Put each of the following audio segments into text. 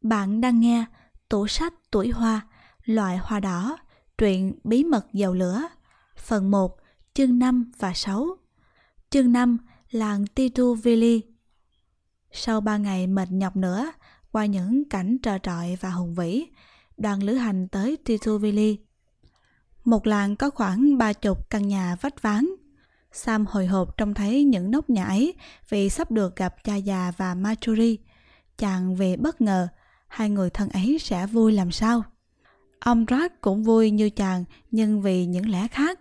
Bạn đang nghe tủ sách tuổi hoa, loại hoa đỏ, truyện bí mật dầu lửa, phần 1, chương 5 và 6. Chương 5, làng Tituvili. Sau ba ngày mệt nhọc nữa, qua những cảnh trơ trọi và hùng vĩ, đoàn lữ hành tới Tituvili. Một làng có khoảng ba chục căn nhà vách ván. Sam hồi hộp trông thấy những nóc nhà ấy vì sắp được gặp cha già và Marjorie. Chàng về bất ngờ, hai người thân ấy sẽ vui làm sao. Ông Rod cũng vui như chàng nhưng vì những lẽ khác.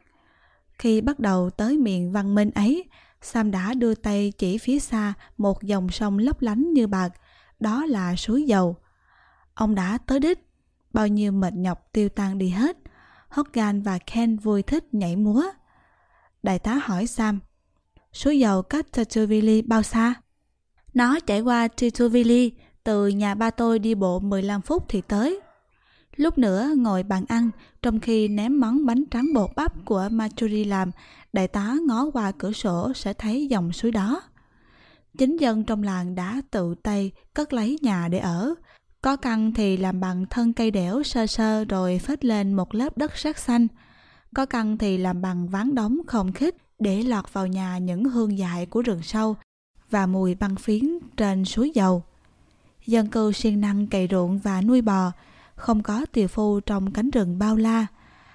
Khi bắt đầu tới miền văn minh ấy, Sam đã đưa tay chỉ phía xa một dòng sông lấp lánh như bạc, đó là suối dầu. Ông đã tới đích, bao nhiêu mệt nhọc tiêu tan đi hết. Hogan và Ken vui thích nhảy múa. Đại tá hỏi Sam, suối dầu cách Tatuvili bao xa? Nó chảy qua Tituvili, từ nhà ba tôi đi bộ 15 phút thì tới. Lúc nữa ngồi bàn ăn, trong khi ném món bánh trắng bột bắp của Marjorie làm, đại tá ngó qua cửa sổ sẽ thấy dòng suối đó. Chính dân trong làng đã tự tay cất lấy nhà để ở. Có căn thì làm bằng thân cây đẻo sơ sơ rồi phết lên một lớp đất sét xanh. Có căn thì làm bằng ván đóng không khít để lọt vào nhà những hương dại của rừng sâu và mùi băng phiến trên suối dầu. Dân cư siêng năng cày ruộng và nuôi bò, không có tiều phu trong cánh rừng bao la.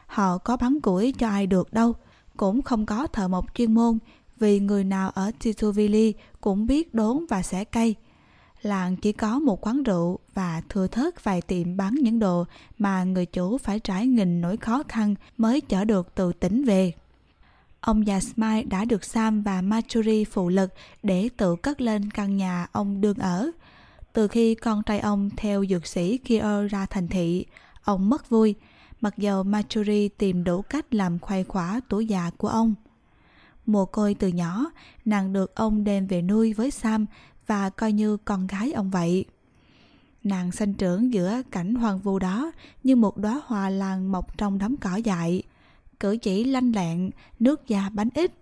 Họ có bắn củi cho ai được đâu, cũng không có thợ mộc chuyên môn vì người nào ở Tituvili cũng biết đốn và xẻ cây. Làng chỉ có một quán rượu và thừa thớt vài tiệm bán những đồ mà người chủ phải trải nghìn nỗi khó khăn mới chở được từ tỉnh về. Ông già Smile đã được Sam và Marjorie phụ lực để tự cất lên căn nhà ông đương ở. Từ khi con trai ông theo dược sĩ Kier ra thành thị, ông mất vui, mặc dầu Maturi tìm đủ cách làm khoai khỏa tuổi già của ông. Mồ côi từ nhỏ, nàng được ông đem về nuôi với Sam và coi như con gái ông vậy. Nàng sinh trưởng giữa cảnh hoang vu đó như một đóa hoa lan mọc trong đám cỏ dại. Cử chỉ lanh lẹn, nước da bánh ít,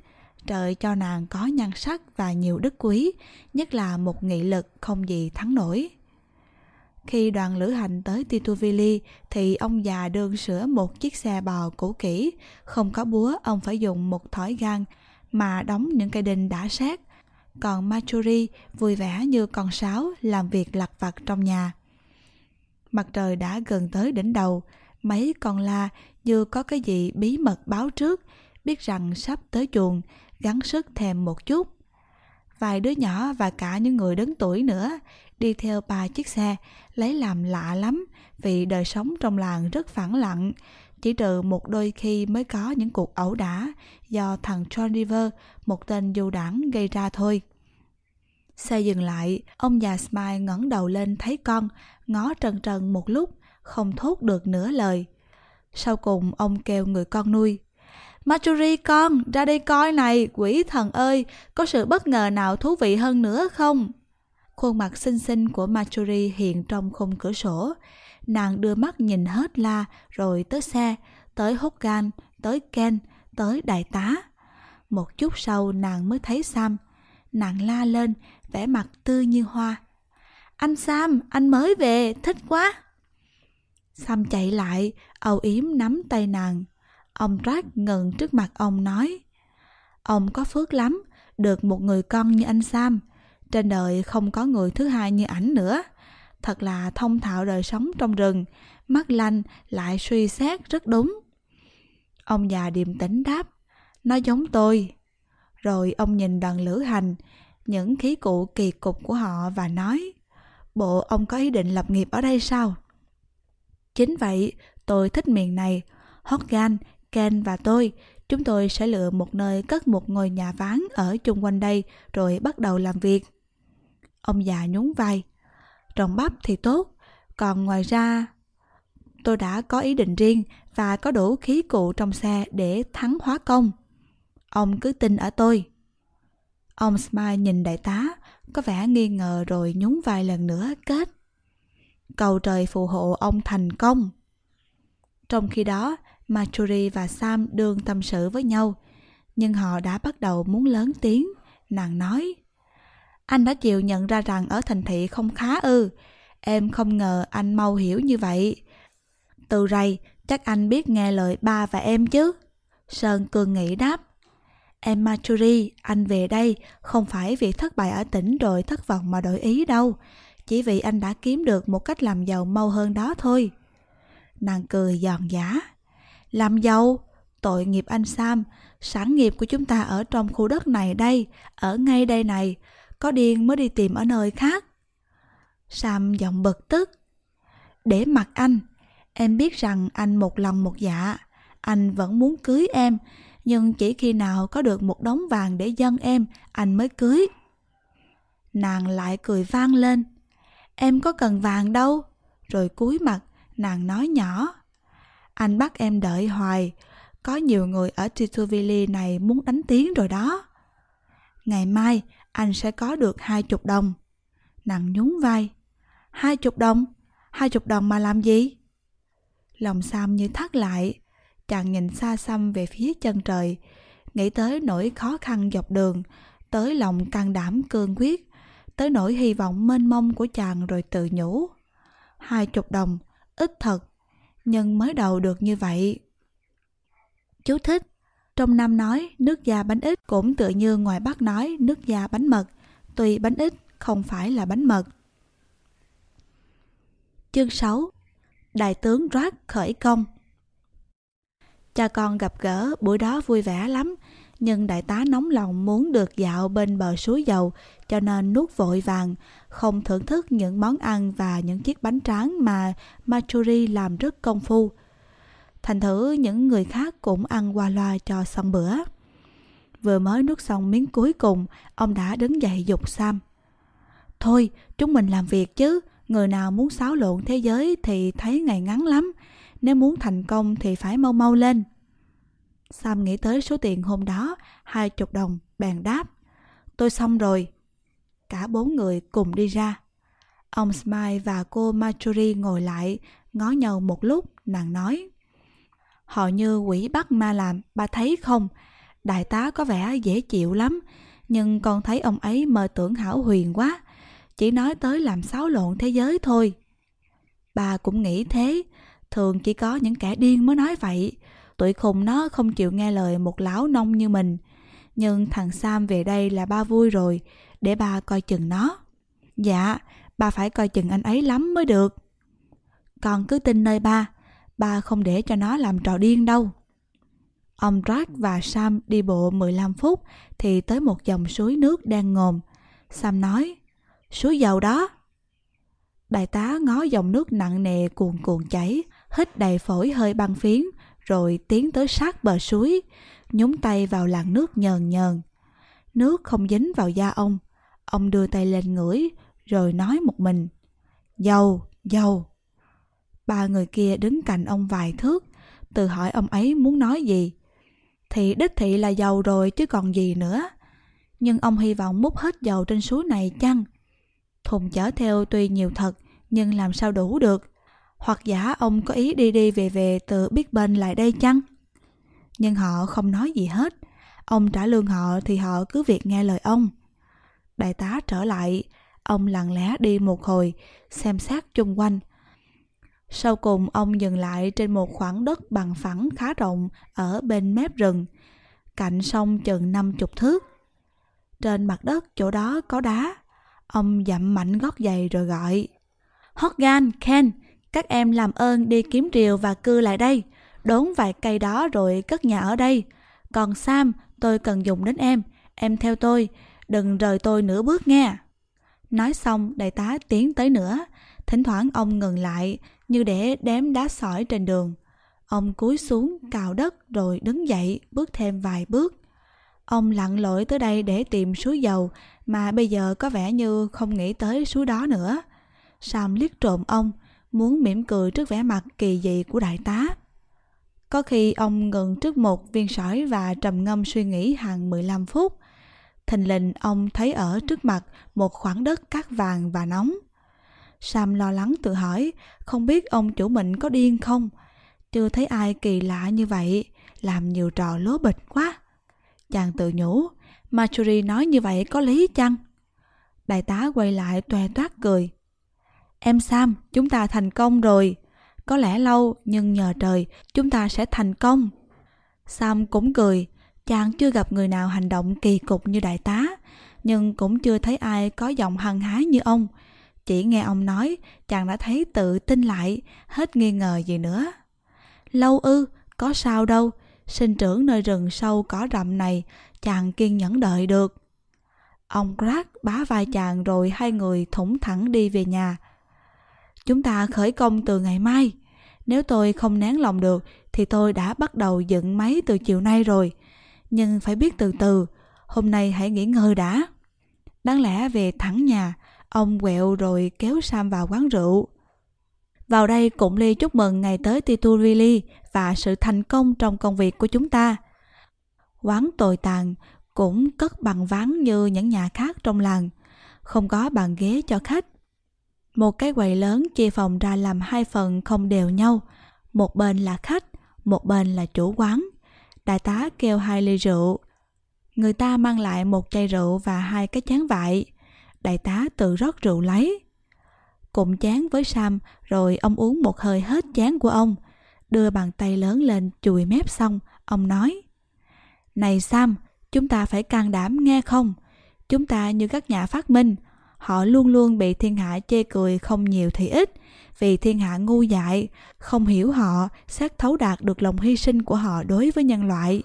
trời cho nàng có nhan sắc và nhiều đức quý, nhất là một nghị lực không gì thắng nổi. Khi đoàn lữ hành tới Tituvili thì ông già đương sửa một chiếc xe bò cũ kỹ, không có búa ông phải dùng một thỏi gan mà đóng những cây đinh đã sát. Còn Machuri vui vẻ như con sáo làm việc lặt vặt trong nhà. Mặt trời đã gần tới đỉnh đầu, mấy con la như có cái gì bí mật báo trước, biết rằng sắp tới chuồng, gắng sức thèm một chút. Vài đứa nhỏ và cả những người lớn tuổi nữa đi theo ba chiếc xe, lấy làm lạ lắm vì đời sống trong làng rất phẳng lặng, chỉ trừ một đôi khi mới có những cuộc ẩu đả do thằng John River, một tên du đảng gây ra thôi. Xe dừng lại, ông già Smile ngẩng đầu lên thấy con, ngó trần trần một lúc, không thốt được nửa lời. Sau cùng ông kêu người con nuôi. Marjorie con, ra đây coi này, quỷ thần ơi, có sự bất ngờ nào thú vị hơn nữa không? Khuôn mặt xinh xinh của Marjorie hiện trong khung cửa sổ. Nàng đưa mắt nhìn hết la, rồi tới xe, tới Hogan, tới Ken, tới đại tá. Một chút sau nàng mới thấy Sam. Nàng la lên, vẻ mặt tươi như hoa. Anh Sam, anh mới về, thích quá. Sam chạy lại, âu yếm nắm tay nàng. Ông trác ngừng trước mặt ông nói. Ông có phước lắm, được một người con như anh Sam. Trên đời không có người thứ hai như ảnh nữa. Thật là thông thạo đời sống trong rừng, mắt lanh lại suy xét rất đúng. Ông già điềm tĩnh đáp, nó giống tôi. Rồi ông nhìn đoàn lữ hành, những khí cụ kỳ cục của họ và nói, bộ ông có ý định lập nghiệp ở đây sao? Chính vậy, tôi thích miền này. Hogan, Ken và tôi, chúng tôi sẽ lựa một nơi cất một ngôi nhà ván ở chung quanh đây rồi bắt đầu làm việc. Ông già nhún vai. Trồng bắp thì tốt, còn ngoài ra tôi đã có ý định riêng và có đủ khí cụ trong xe để thắng hóa công. Ông cứ tin ở tôi. Ông Smile nhìn đại tá, có vẻ nghi ngờ rồi nhún vai lần nữa kết. Cầu trời phù hộ ông thành công. Trong khi đó, Marjorie và Sam đương tâm sự với nhau, nhưng họ đã bắt đầu muốn lớn tiếng. Nàng nói, anh đã chịu nhận ra rằng ở thành thị không khá ư. Em không ngờ anh mau hiểu như vậy. Từ rầy, chắc anh biết nghe lời ba và em chứ. Sơn cường nghĩ đáp. Em Machuri, anh về đây không phải vì thất bại ở tỉnh rồi thất vọng mà đổi ý đâu. Chỉ vì anh đã kiếm được một cách làm giàu mau hơn đó thôi. Nàng cười giòn giả. Làm giàu? Tội nghiệp anh Sam, sản nghiệp của chúng ta ở trong khu đất này đây, ở ngay đây này, có điên mới đi tìm ở nơi khác. Sam giọng bực tức. Để mặt anh, em biết rằng anh một lòng một dạ, anh vẫn muốn cưới em, nhưng chỉ khi nào có được một đống vàng để dâng em, anh mới cưới. Nàng lại cười vang lên. Em có cần vàng đâu. Rồi cúi mặt, nàng nói nhỏ. Anh bắt em đợi hoài, có nhiều người ở Tituvili này muốn đánh tiếng rồi đó. Ngày mai, anh sẽ có được hai chục đồng. Nàng nhún vai. Hai chục đồng? Hai chục đồng mà làm gì? Lòng Sam như thắt lại. Chàng nhìn xa xăm về phía chân trời, nghĩ tới nỗi khó khăn dọc đường, tới lòng can đảm cương quyết, tới nỗi hy vọng mênh mông của chàng rồi tự nhủ. Hai chục đồng, ít thật, nhưng mới đầu được như vậy. Chú thích Trong Nam nói nước da bánh ít cũng tựa như ngoài Bắc nói nước da bánh mật, tuy bánh ít không phải là bánh mật. Chương 6 Đại tướng Rác khởi công Cha con gặp gỡ buổi đó vui vẻ lắm, nhưng đại tá nóng lòng muốn được dạo bên bờ suối dầu cho nên nuốt vội vàng, không thưởng thức những món ăn và những chiếc bánh tráng mà Machuri làm rất công phu. Thành thử những người khác cũng ăn qua loa cho xong bữa. Vừa mới nuốt xong miếng cuối cùng, ông đã đứng dậy dục Sam. Thôi, chúng mình làm việc chứ, người nào muốn xáo lộn thế giới thì thấy ngày ngắn lắm. Nếu muốn thành công thì phải mau mau lên. Sam nghĩ tới số tiền hôm đó, hai chục đồng, bèn đáp. Tôi xong rồi. Cả bốn người cùng đi ra. Ông Smile và cô Marjorie ngồi lại, ngó nhau một lúc, nàng nói. Họ như quỷ bắt ma làm, bà thấy không? Đại tá có vẻ dễ chịu lắm, nhưng con thấy ông ấy mơ tưởng hảo huyền quá. Chỉ nói tới làm xáo lộn thế giới thôi. Bà cũng nghĩ thế, thường chỉ có những kẻ điên mới nói vậy. Tuổi khùng nó không chịu nghe lời một láo nông như mình. Nhưng thằng Sam về đây là ba vui rồi, để ba coi chừng nó. Dạ, ba phải coi chừng anh ấy lắm mới được. Con cứ tin nơi ba, ba không để cho nó làm trò điên đâu. Ông Jack và Sam đi bộ 15 phút thì tới một dòng suối nước đang ngồm. Sam nói, suối dầu đó. Đại tá ngó dòng nước nặng nề cuồn cuộn chảy, hít đầy phổi hơi băng phiến, rồi tiến tới sát bờ suối, nhúng tay vào làn nước nhờn nhờn. Nước không dính vào da ông. Ông đưa tay lên ngửi, rồi nói một mình. Dầu, dầu. Ba người kia đứng cạnh ông vài thước, tự hỏi ông ấy muốn nói gì. Thì đích thị là dầu rồi chứ còn gì nữa. Nhưng ông hy vọng múc hết dầu trên suối này chăng? Thùng chở theo tuy nhiều thật, nhưng làm sao đủ được? Hoặc giả ông có ý đi đi về về từ Big Ben lại đây chăng? Nhưng họ không nói gì hết. Ông trả lương họ thì họ cứ việc nghe lời ông. Đại tá trở lại, ông lặng lẽ đi một hồi, xem xét chung quanh. Sau cùng ông dừng lại trên một khoảng đất bằng phẳng khá rộng ở bên mép rừng, cạnh sông chừng năm chục thước. Trên mặt đất chỗ đó có đá. Ông dặm mạnh gót giày rồi gọi. Horgan, Ken, các em làm ơn đi kiếm rìu và cưa lại đây, đốn vài cây đó rồi cất nhà ở đây. Còn Sam, tôi cần dùng đến em, em theo tôi, đừng rời tôi nửa bước nghe. Nói xong, đại tá tiến tới nữa, thỉnh thoảng ông ngừng lại như để đếm đá sỏi trên đường. Ông cúi xuống cào đất rồi đứng dậy bước thêm vài bước. Ông lặn lội tới đây để tìm suối dầu mà bây giờ có vẻ như không nghĩ tới suối đó nữa. Sam liếc trộm ông, muốn mỉm cười trước vẻ mặt kỳ dị của đại tá. Có khi ông ngừng trước một viên sỏi và trầm ngâm suy nghĩ hàng 15 phút. Thình lình ông thấy ở trước mặt một khoảng đất cát vàng và nóng. Sam lo lắng tự hỏi, không biết ông chủ mình có điên không? Chưa thấy ai kỳ lạ như vậy, làm nhiều trò lố bịch quá. Chàng tự nhủ, Marjorie nói như vậy có lý chăng? Đại tá quay lại toe toát cười. Em Sam, chúng ta thành công rồi. Có lẽ lâu, nhưng nhờ trời, chúng ta sẽ thành công. Sam cũng cười, chàng chưa gặp người nào hành động kỳ cục như đại tá, nhưng cũng chưa thấy ai có giọng hăng hái như ông. Chỉ nghe ông nói, chàng đã thấy tự tin lại, hết nghi ngờ gì nữa. Lâu ư, có sao đâu, sinh trưởng nơi rừng sâu cỏ rậm này, chàng kiên nhẫn đợi được. Ông Grant bá vai chàng rồi hai người thủng thẳng đi về nhà. Chúng ta khởi công từ ngày mai. Nếu tôi không nén lòng được thì tôi đã bắt đầu dựng máy từ chiều nay rồi. Nhưng phải biết từ từ, hôm nay hãy nghỉ ngơi đã. Đáng lẽ về thẳng nhà, ông quẹo rồi kéo Sam vào quán rượu. Vào đây cũng ly chúc mừng ngày tới Titurili và sự thành công trong công việc của chúng ta. Quán tồi tàn cũng cất bằng ván như những nhà khác trong làng, không có bàn ghế cho khách. Một cái quầy lớn chia phòng ra làm hai phần không đều nhau, một bên là khách, một bên là chủ quán. Đại tá kêu hai ly rượu. Người ta mang lại một chai rượu và hai cái chén vại. Đại tá tự rót rượu lấy. cùng chén với Sam rồi ông uống một hơi hết chén của ông. Đưa bàn tay lớn lên chùi mép xong, ông nói Này Sam, chúng ta phải can đảm nghe không? Chúng ta như các nhà phát minh, họ luôn luôn bị thiên hạ chê cười không nhiều thì ít. Vì thiên hạ ngu dại, không hiểu họ, xét thấu đạt được lòng hy sinh của họ đối với nhân loại.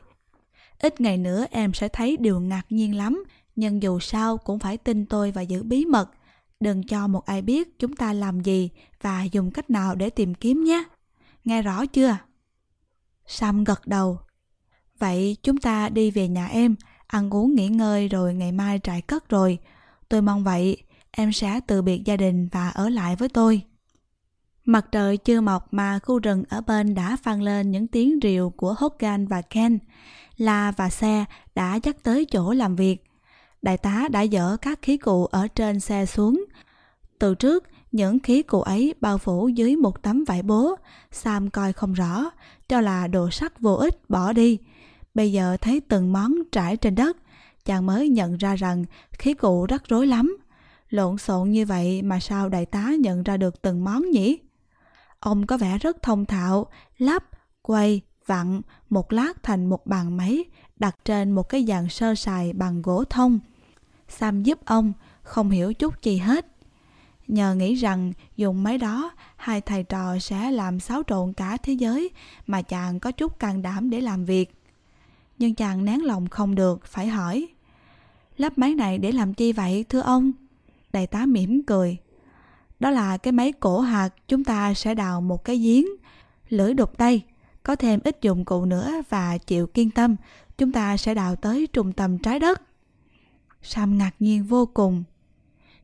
Ít ngày nữa em sẽ thấy điều ngạc nhiên lắm, nhưng dù sao cũng phải tin tôi và giữ bí mật. Đừng cho một ai biết chúng ta làm gì và dùng cách nào để tìm kiếm nhé. Nghe rõ chưa? Sam gật đầu. Vậy chúng ta đi về nhà em, ăn uống nghỉ ngơi rồi ngày mai trại cất rồi. Tôi mong vậy em sẽ từ biệt gia đình và ở lại với tôi. Mặt trời chưa mọc mà khu rừng ở bên đã vang lên những tiếng rìu của Hogan và Ken. La và xe đã dắt tới chỗ làm việc. Đại tá đã dỡ các khí cụ ở trên xe xuống. Từ trước, những khí cụ ấy bao phủ dưới một tấm vải bố. Sam coi không rõ, cho là đồ sắt vô ích bỏ đi. Bây giờ thấy từng món trải trên đất, chàng mới nhận ra rằng khí cụ rất rối lắm Lộn xộn như vậy mà sao đại tá nhận ra được từng món nhỉ? Ông có vẻ rất thông thạo, lắp, quay, vặn một lát thành một bàn máy đặt trên một cái dàn sơ sài bằng gỗ thông. Sam giúp ông, không hiểu chút gì hết. Nhờ nghĩ rằng dùng máy đó, hai thầy trò sẽ làm xáo trộn cả thế giới mà chàng có chút can đảm để làm việc. Nhưng chàng nén lòng không được, phải hỏi. Lắp máy này để làm chi vậy, thưa ông? Đại tá mỉm cười. Đó là cái máy cổ hạt chúng ta sẽ đào một cái giếng, lưỡi đục tay, có thêm ít dụng cụ nữa và chịu kiên tâm, chúng ta sẽ đào tới trung tâm trái đất. Sam ngạc nhiên vô cùng.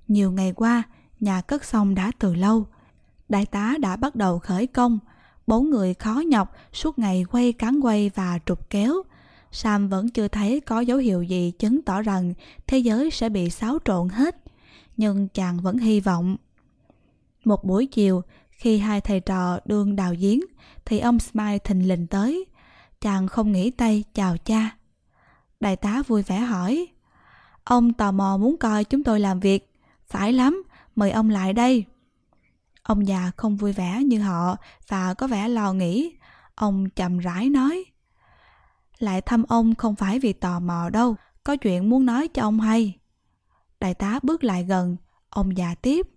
Nhiều ngày qua, nhà cất xong đã từ lâu. Đại tá đã bắt đầu khởi công, bốn người khó nhọc suốt ngày quay cán quay và trục kéo. Sam vẫn chưa thấy có dấu hiệu gì chứng tỏ rằng thế giới sẽ bị xáo trộn hết nhưng chàng vẫn hy vọng. Một buổi chiều, khi hai thầy trò đương đào giếng, thì ông Smile thình lình tới. Chàng không nghĩ tay chào cha. Đại tá vui vẻ hỏi, Ông tò mò muốn coi chúng tôi làm việc. Phải lắm, mời ông lại đây. Ông già không vui vẻ như họ và có vẻ lo nghĩ. Ông chậm rãi nói, Lại thăm ông không phải vì tò mò đâu, có chuyện muốn nói cho ông hay. Đại tá bước lại gần, ông già tiếp.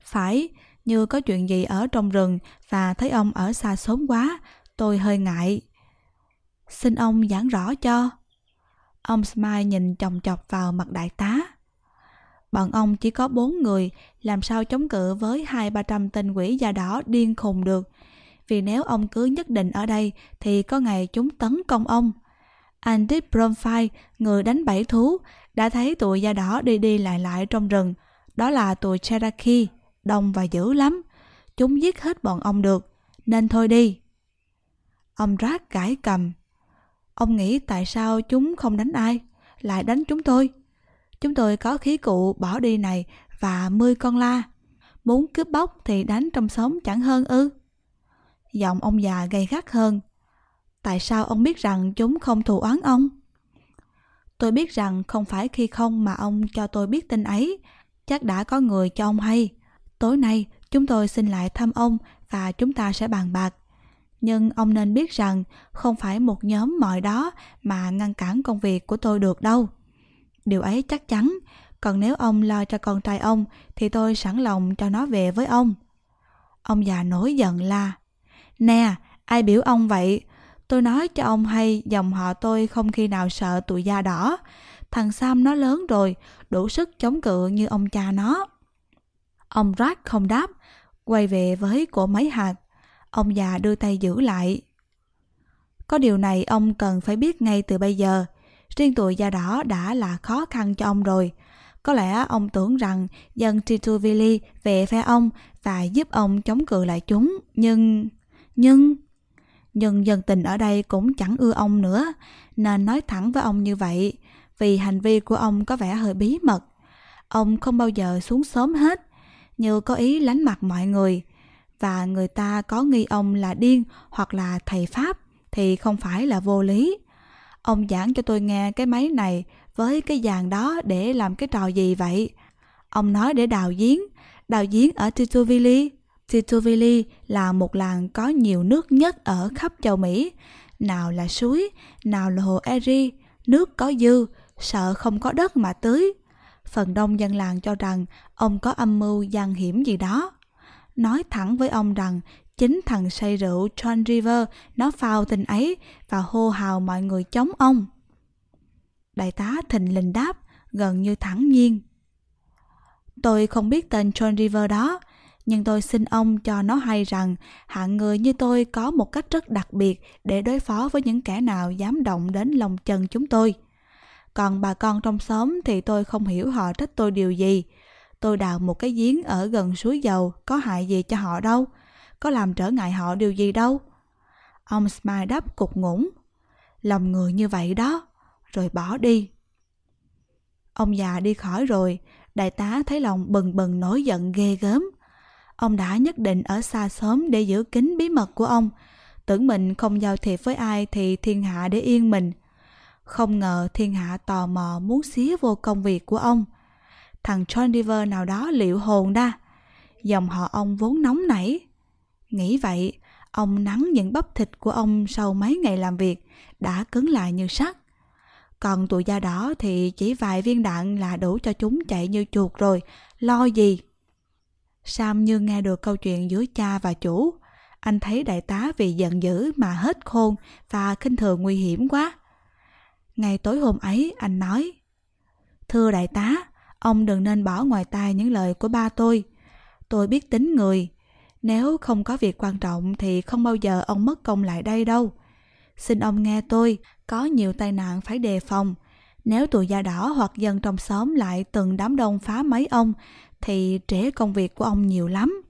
Phải, như có chuyện gì ở trong rừng và thấy ông ở xa sớm quá, tôi hơi ngại. Xin ông giảng rõ cho. Ông Smile nhìn chòng chọc vào mặt đại tá. Bọn ông chỉ có bốn người, làm sao chống cự với hai ba trăm tên quỷ da đỏ điên khùng được. Vì nếu ông cứ nhất định ở đây thì có ngày chúng tấn công ông. Andy Bromfire, người đánh bảy thú, đã thấy tụi da đỏ đi đi lại lại trong rừng. Đó là tụi Cherokee, đông và dữ lắm. Chúng giết hết bọn ông được, nên thôi đi. Ông Rác gãi cầm. Ông nghĩ tại sao chúng không đánh ai, lại đánh chúng tôi? Chúng tôi có khí cụ bỏ đi này và mươi con la. Muốn cướp bóc thì đánh trong xóm chẳng hơn ư. Giọng ông già gay gắt hơn. Tại sao ông biết rằng chúng không thù oán ông? Tôi biết rằng không phải khi không mà ông cho tôi biết tin ấy, chắc đã có người cho ông hay. Tối nay chúng tôi xin lại thăm ông và chúng ta sẽ bàn bạc. Nhưng ông nên biết rằng không phải một nhóm mọi đó mà ngăn cản công việc của tôi được đâu. Điều ấy chắc chắn, còn nếu ông lo cho con trai ông thì tôi sẵn lòng cho nó về với ông. Ông già nổi giận la. Nè, ai biểu ông vậy? Tôi nói cho ông hay dòng họ tôi không khi nào sợ tụi da đỏ. Thằng Sam nó lớn rồi, đủ sức chống cự như ông cha nó. Ông Rác không đáp, quay về với cổ máy hạt. Ông già đưa tay giữ lại. Có điều này ông cần phải biết ngay từ bây giờ. Riêng tụi da đỏ đã là khó khăn cho ông rồi. Có lẽ ông tưởng rằng dân Tituvili về phe ông và giúp ông chống cự lại chúng. Nhưng... Nhưng... Nhưng dân tình ở đây cũng chẳng ưa ông nữa, nên nói thẳng với ông như vậy, vì hành vi của ông có vẻ hơi bí mật. Ông không bao giờ xuống sớm hết, như có ý lánh mặt mọi người, và người ta có nghi ông là điên hoặc là thầy Pháp thì không phải là vô lý. Ông giảng cho tôi nghe cái máy này với cái dàn đó để làm cái trò gì vậy? Ông nói để đào giếng, đào giếng ở Tituvili. Tituvili là một làng có nhiều nước nhất ở khắp châu Mỹ. Nào là suối, nào là hồ Erie, nước có dư, sợ không có đất mà tưới. Phần đông dân làng cho rằng ông có âm mưu gian hiểm gì đó. Nói thẳng với ông rằng chính thằng say rượu John River nó phao tình ấy và hô hào mọi người chống ông. Đại tá thình lình đáp, gần như thẳng nhiên. Tôi không biết tên John River đó, nhưng tôi xin ông cho nó hay rằng hạng người như tôi có một cách rất đặc biệt để đối phó với những kẻ nào dám động đến lòng chân chúng tôi. Còn bà con trong xóm thì tôi không hiểu họ trách tôi điều gì. Tôi đào một cái giếng ở gần suối dầu có hại gì cho họ đâu, có làm trở ngại họ điều gì đâu. Ông Smile đáp cục ngủng. Lòng người như vậy đó, rồi bỏ đi. Ông già đi khỏi rồi, đại tá thấy lòng bừng bừng nổi giận ghê gớm. Ông đã nhất định ở xa sớm để giữ kín bí mật của ông. Tưởng mình không giao thiệp với ai thì thiên hạ để yên mình. Không ngờ thiên hạ tò mò muốn xía vô công việc của ông. Thằng John Dever nào đó liệu hồn đa. Dòng họ ông vốn nóng nảy. Nghĩ vậy, ông nắng những bắp thịt của ông sau mấy ngày làm việc đã cứng lại như sắt. Còn tụi da đỏ thì chỉ vài viên đạn là đủ cho chúng chạy như chuột rồi, lo gì. Sam như nghe được câu chuyện giữa cha và chủ. Anh thấy đại tá vì giận dữ mà hết khôn và khinh thường nguy hiểm quá. Ngày tối hôm ấy anh nói Thưa đại tá, ông đừng nên bỏ ngoài tai những lời của ba tôi. Tôi biết tính người. Nếu không có việc quan trọng thì không bao giờ ông mất công lại đây đâu. Xin ông nghe tôi, có nhiều tai nạn phải đề phòng. Nếu tụi da đỏ hoặc dân trong xóm lại từng đám đông phá mấy ông thì trễ công việc của ông nhiều lắm.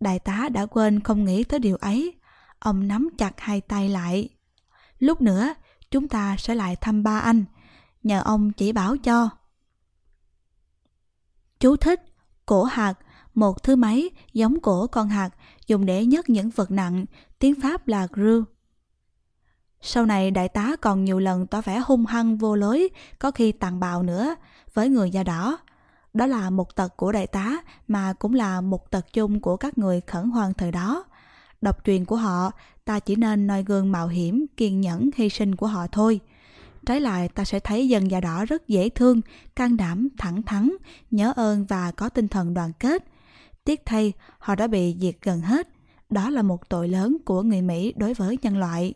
Đại tá đã quên không nghĩ tới điều ấy. Ông nắm chặt hai tay lại. Lúc nữa, chúng ta sẽ lại thăm ba anh. Nhờ ông chỉ bảo cho. Chú thích, cổ hạt, một thứ máy giống cổ con hạt dùng để nhấc những vật nặng, tiếng Pháp là grue. Sau này đại tá còn nhiều lần tỏ vẻ hung hăng vô lối, có khi tàn bạo nữa, với người da đỏ. Đó là một tật của đại tá mà cũng là một tật chung của các người khẩn hoang thời đó. Đọc truyền của họ, ta chỉ nên noi gương mạo hiểm, kiên nhẫn, hy sinh của họ thôi. Trái lại, ta sẽ thấy dân già đỏ rất dễ thương, can đảm, thẳng thắn, nhớ ơn và có tinh thần đoàn kết. Tiếc thay, họ đã bị diệt gần hết. Đó là một tội lớn của người Mỹ đối với nhân loại.